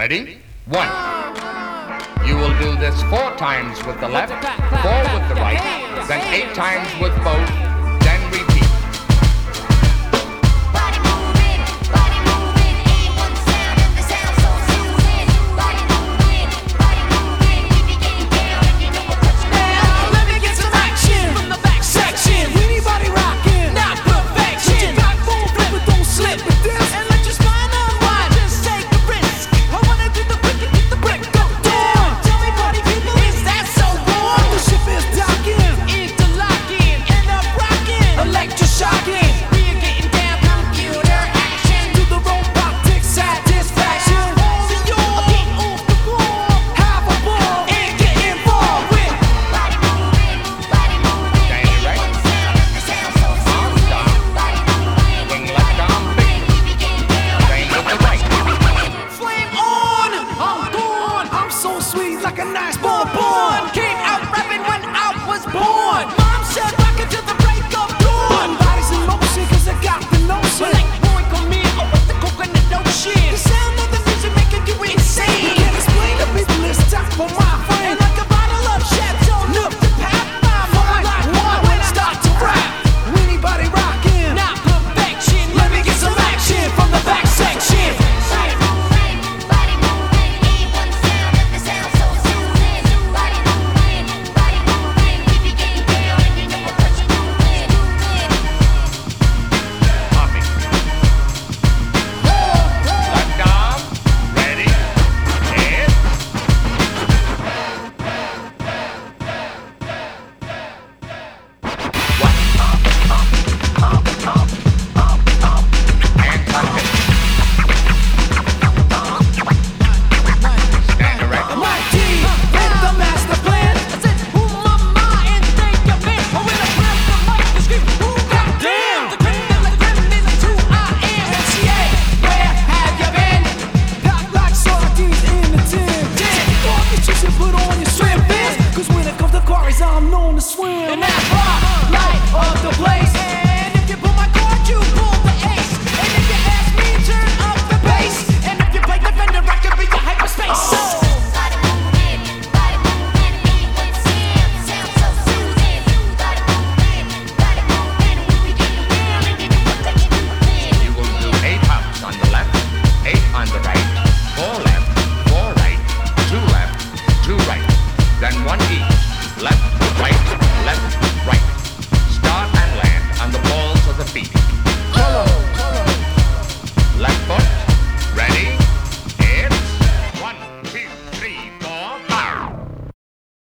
Ready? One. You will do this four times with the left, four with the right, then eight times with both, born king. swim.